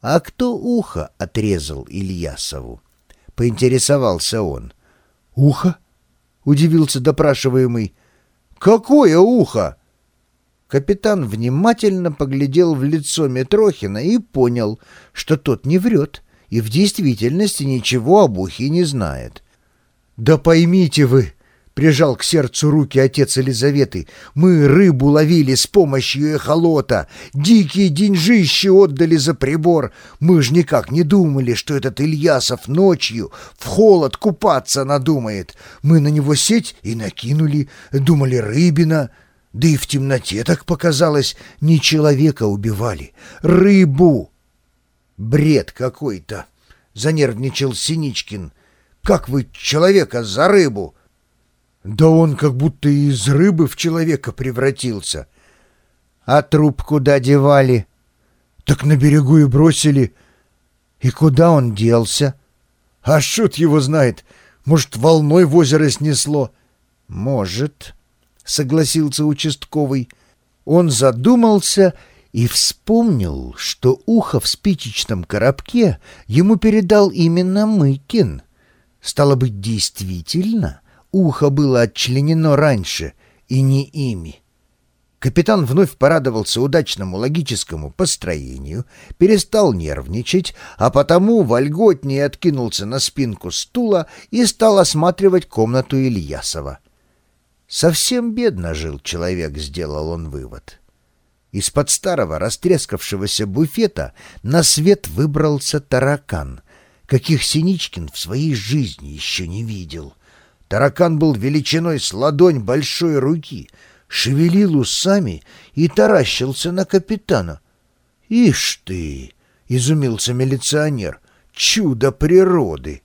«А кто ухо отрезал Ильясову?» — поинтересовался он. «Ухо?» — удивился допрашиваемый. «Какое ухо?» Капитан внимательно поглядел в лицо Митрохина и понял, что тот не врет и в действительности ничего об ухе не знает. «Да поймите вы!» — прижал к сердцу руки отец Елизаветы. «Мы рыбу ловили с помощью эхолота, дикие деньжищи отдали за прибор. Мы ж никак не думали, что этот Ильясов ночью в холод купаться надумает. Мы на него сеть и накинули, думали рыбина». Да и в темноте так показалось, не человека убивали, рыбу. Бред какой-то, занервничал Синичкин. Как вы человека за рыбу? Да он как будто из рыбы в человека превратился. А труп куда девали? Так на берегу и бросили. И куда он делся? А шут его знает. Может, волной в озеро снесло? Может, согласился участковый. Он задумался и вспомнил, что ухо в спичечном коробке ему передал именно Мыкин. Стало быть, действительно, ухо было отчленено раньше, и не ими. Капитан вновь порадовался удачному логическому построению, перестал нервничать, а потому вольготнее откинулся на спинку стула и стал осматривать комнату Ильясова. Совсем бедно жил человек, сделал он вывод. Из-под старого растрескавшегося буфета на свет выбрался таракан, каких Синичкин в своей жизни еще не видел. Таракан был величиной с ладонь большой руки, шевелил усами и таращился на капитана. «Ишь ты!» — изумился милиционер. «Чудо природы!»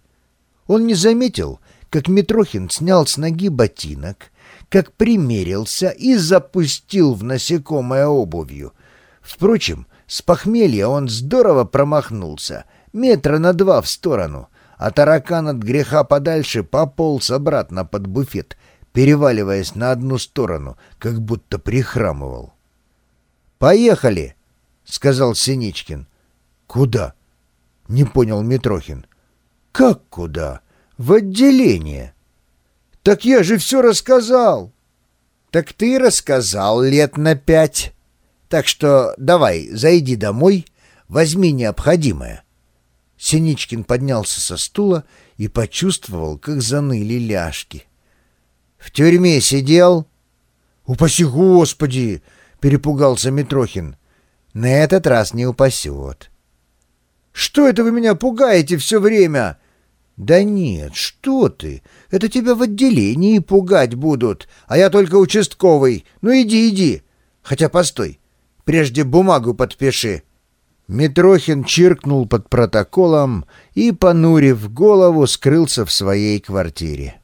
Он не заметил, как Митрохин снял с ноги ботинок, как примерился и запустил в насекомое обувью. Впрочем, с похмелья он здорово промахнулся, метра на два в сторону — а таракан от греха подальше пополз обратно под буфет, переваливаясь на одну сторону, как будто прихрамывал. «Поехали!» — сказал Синичкин. «Куда?» — не понял Митрохин. «Как куда? В отделение!» «Так я же все рассказал!» «Так ты рассказал лет на пять. Так что давай, зайди домой, возьми необходимое. Синичкин поднялся со стула и почувствовал, как заныли ляжки. «В тюрьме сидел?» «Упаси Господи!» — перепугался Митрохин. «На этот раз не упасет». «Что это вы меня пугаете все время?» «Да нет, что ты! Это тебя в отделении пугать будут, а я только участковый. Ну иди, иди. Хотя постой, прежде бумагу подпиши». Митрохин чиркнул под протоколом и, понурив голову, скрылся в своей квартире.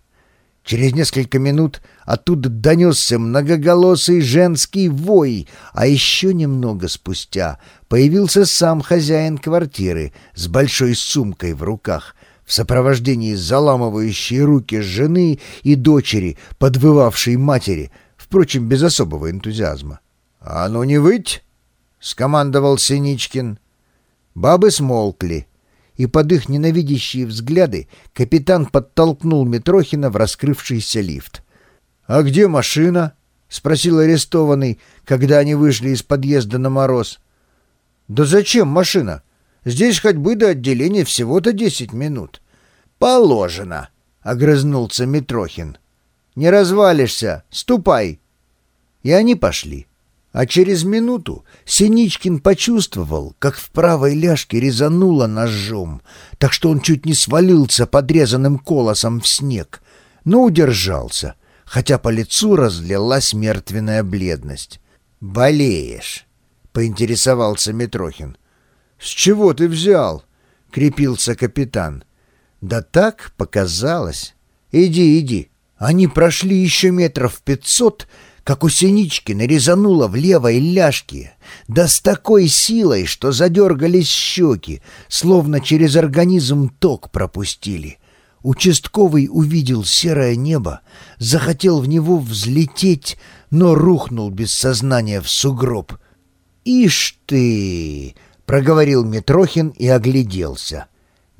Через несколько минут оттуда донесся многоголосый женский вой, а еще немного спустя появился сам хозяин квартиры с большой сумкой в руках, в сопровождении заламывающей руки жены и дочери, подвывавшей матери, впрочем, без особого энтузиазма. «А ну не выть!» — скомандовал Синичкин. Бабы смолкли, и под их ненавидящие взгляды капитан подтолкнул Митрохина в раскрывшийся лифт. «А где машина?» — спросил арестованный, когда они вышли из подъезда на мороз. «Да зачем машина? Здесь ходьбы до отделения всего-то десять минут». «Положено», — огрызнулся Митрохин. «Не развалишься, ступай». И они пошли. А через минуту Синичкин почувствовал, как в правой ляжке резануло ножом, так что он чуть не свалился подрезанным колосом в снег, но удержался, хотя по лицу разлилась мертвенная бледность. «Болеешь?» — поинтересовался Митрохин. «С чего ты взял?» — крепился капитан. «Да так показалось. Иди, иди». Они прошли еще метров пятьсот, как у Синичкина резануло в левой ляжке, да с такой силой, что задергались щеки, словно через организм ток пропустили. Участковый увидел серое небо, захотел в него взлететь, но рухнул без сознания в сугроб. «Ишь ты!» проговорил Митрохин и огляделся.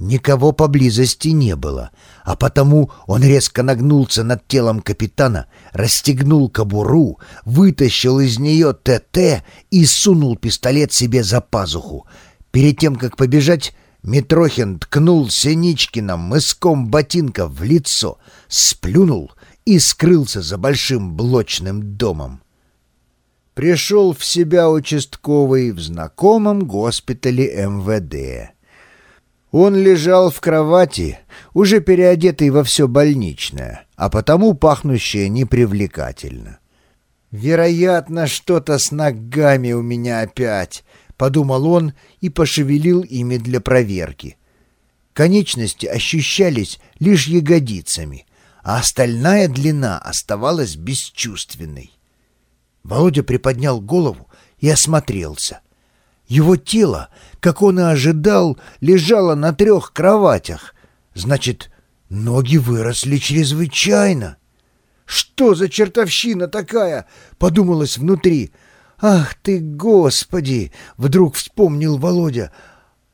Никого поблизости не было, а потому он резко нагнулся над телом капитана, расстегнул кобуру, вытащил из нее ТТ и сунул пистолет себе за пазуху. Перед тем, как побежать, Митрохин ткнул Синичкина мыском ботинка в лицо, сплюнул и скрылся за большим блочным домом. Пришел в себя участковый в знакомом госпитале МВД. Он лежал в кровати, уже переодетый во все больничное, а потому пахнущее непривлекательно. «Вероятно, что-то с ногами у меня опять», — подумал он и пошевелил ими для проверки. Конечности ощущались лишь ягодицами, а остальная длина оставалась бесчувственной. Володя приподнял голову и осмотрелся. Его тело как он и ожидал, лежала на трех кроватях. Значит, ноги выросли чрезвычайно. «Что за чертовщина такая?» — подумалось внутри. «Ах ты, Господи!» — вдруг вспомнил Володя.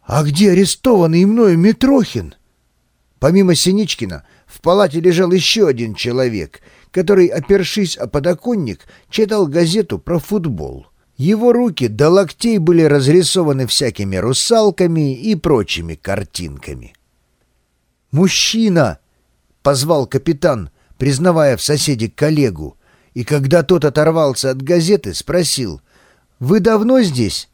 «А где арестованный мною Митрохин?» Помимо Синичкина, в палате лежал еще один человек, который, опершись о подоконник, читал газету про футбол. Его руки до локтей были разрисованы всякими русалками и прочими картинками. «Мужчина!» — позвал капитан, признавая в соседе коллегу, и когда тот оторвался от газеты, спросил, «Вы давно здесь?»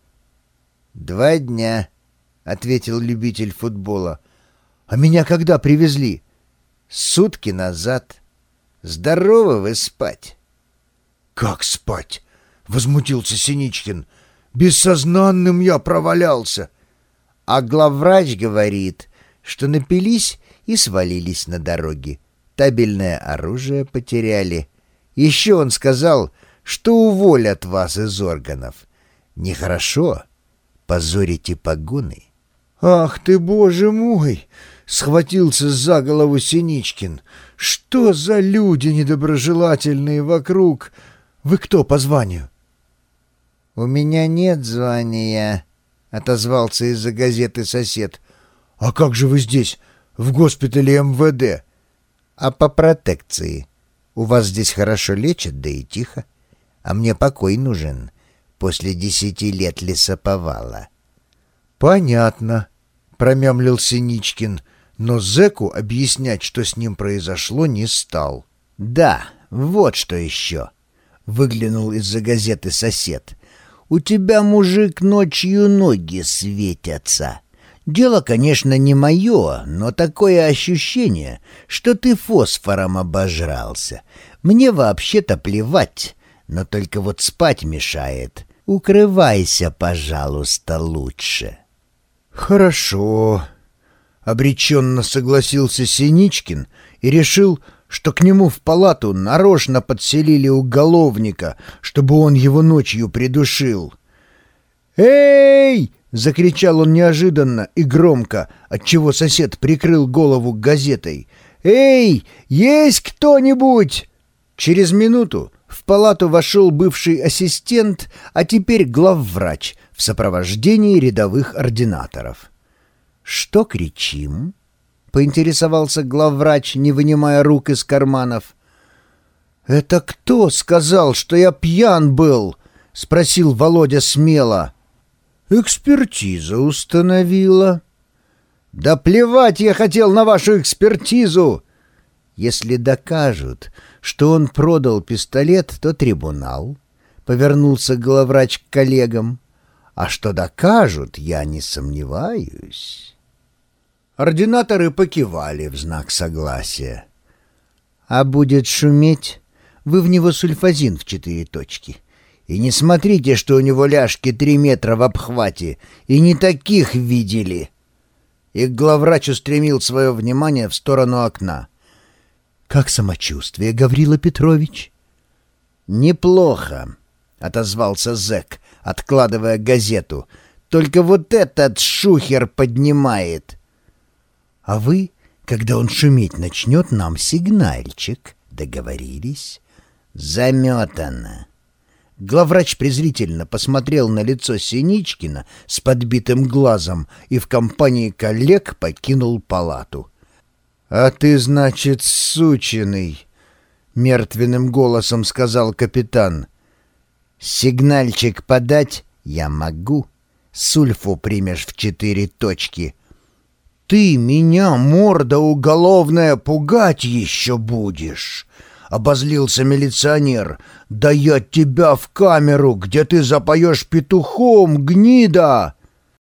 «Два дня», — ответил любитель футбола. «А меня когда привезли?» «Сутки назад. Здорово вы спать». «Как спать?» — возмутился Синичкин. «Бессознанным я провалялся». А главврач говорит, что напились и свалились на дороге. Табельное оружие потеряли. Еще он сказал, что уволят вас из органов. Нехорошо. Позорите погоны. «Ах ты, боже мой!» — схватился за голову Синичкин. «Что за люди недоброжелательные вокруг? Вы кто по званию?» «У меня нет звания», — отозвался из-за газеты сосед. «А как же вы здесь, в госпитале МВД?» «А по протекции. У вас здесь хорошо лечат, да и тихо. А мне покой нужен после десяти лет лесоповала». «Понятно», — промямлил Синичкин, но зэку объяснять, что с ним произошло, не стал. «Да, вот что еще», — выглянул из-за газеты сосед. У тебя, мужик, ночью ноги светятся. Дело, конечно, не мое, но такое ощущение, что ты фосфором обожрался. Мне вообще-то плевать, но только вот спать мешает. Укрывайся, пожалуйста, лучше». «Хорошо», — обреченно согласился Синичкин и решил, что к нему в палату нарочно подселили уголовника, чтобы он его ночью придушил. «Эй!» — закричал он неожиданно и громко, отчего сосед прикрыл голову газетой. «Эй, есть кто-нибудь?» Через минуту в палату вошел бывший ассистент, а теперь главврач в сопровождении рядовых ординаторов. «Что кричим?» Поинтересовался главврач, не вынимая рук из карманов. «Это кто сказал, что я пьян был?» — спросил Володя смело. «Экспертиза установила». «Да плевать я хотел на вашу экспертизу!» «Если докажут, что он продал пистолет, то трибунал», — повернулся главврач к коллегам. «А что докажут, я не сомневаюсь». Ординаторы покивали в знак согласия. «А будет шуметь, вы в него сульфазин в четыре точки. И не смотрите, что у него ляжки три метра в обхвате, и не таких видели». И главврач устремил свое внимание в сторону окна. «Как самочувствие, Гаврила Петрович?» «Неплохо», — отозвался зэк, откладывая газету. «Только вот этот шухер поднимает». А вы, когда он шуметь начнет, нам сигнальчик. Договорились? Заметано. Главврач презрительно посмотрел на лицо Синичкина с подбитым глазом и в компании коллег покинул палату. «А ты, значит, сучиный!» — мертвенным голосом сказал капитан. «Сигнальчик подать я могу. Сульфу примешь в четыре точки». «Ты меня, морда уголовная, пугать еще будешь!» — обозлился милиционер. «Да я тебя в камеру, где ты запоешь петухом, гнида!»